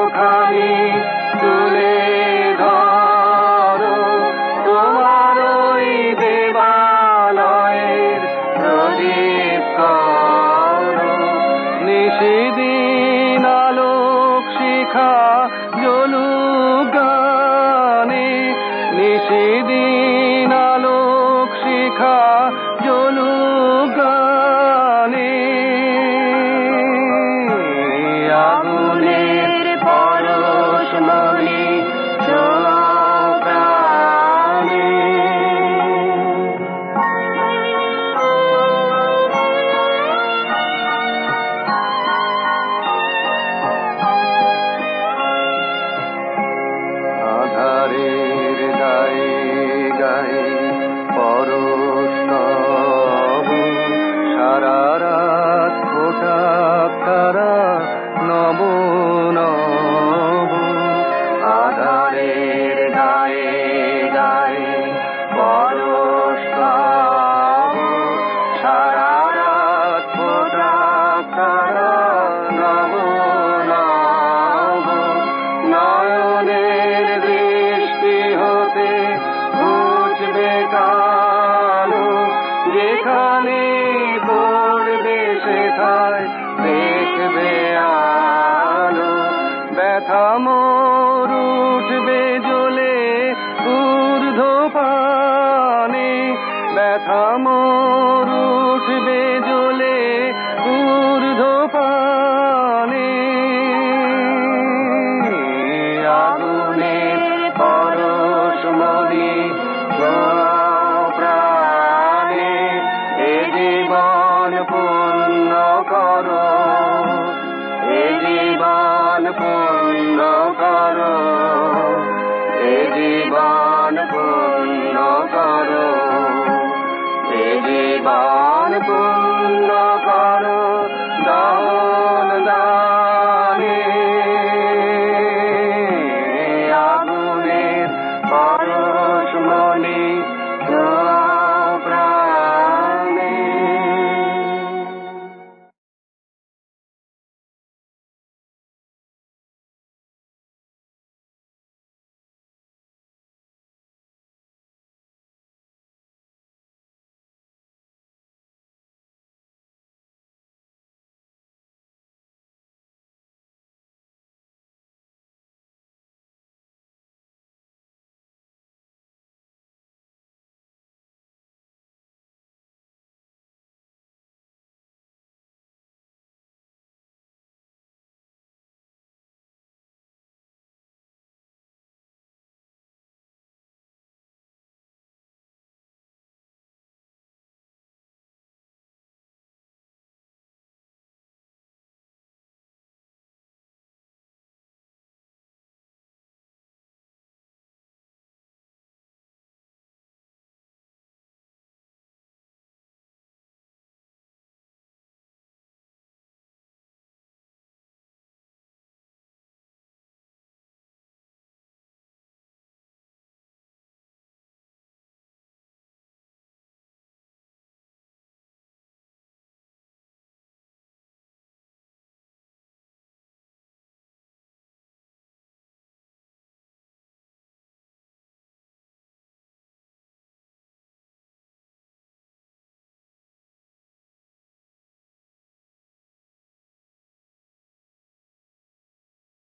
Local coming. পূর্ণ করো এ জীবন পূর্ণ করো এ জীবন পূর্ণ